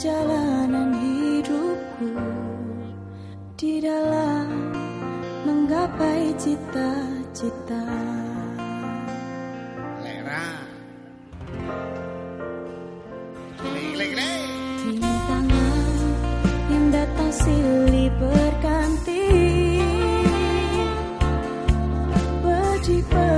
perjalanan hidupku di dalam menggapai cita-cita. Lera. Rintangan yang datang silih berganti. Berjibat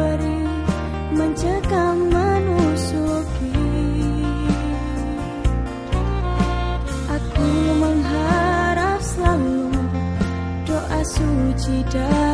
puji dan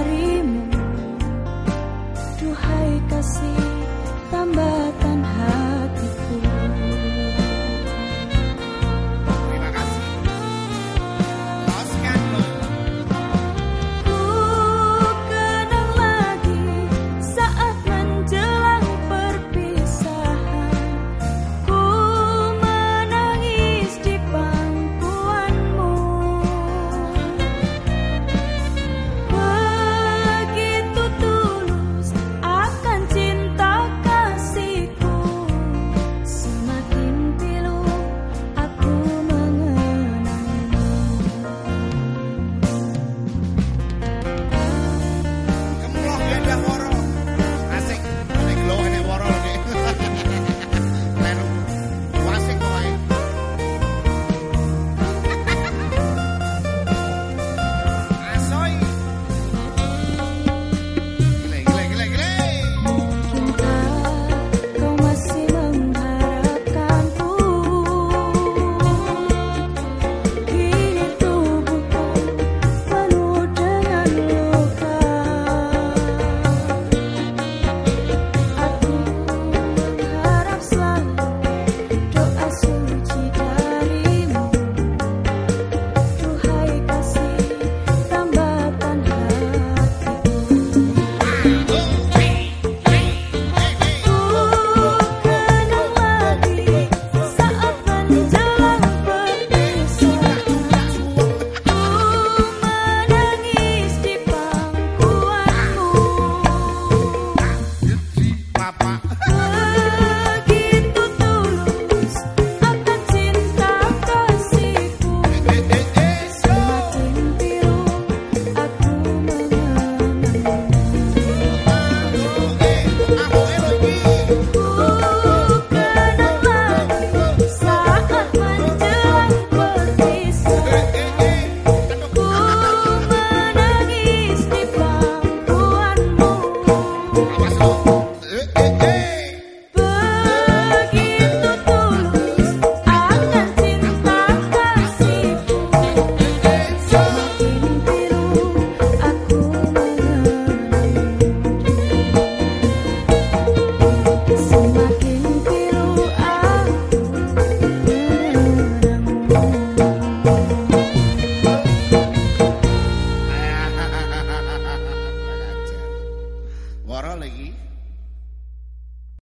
papa. Hey.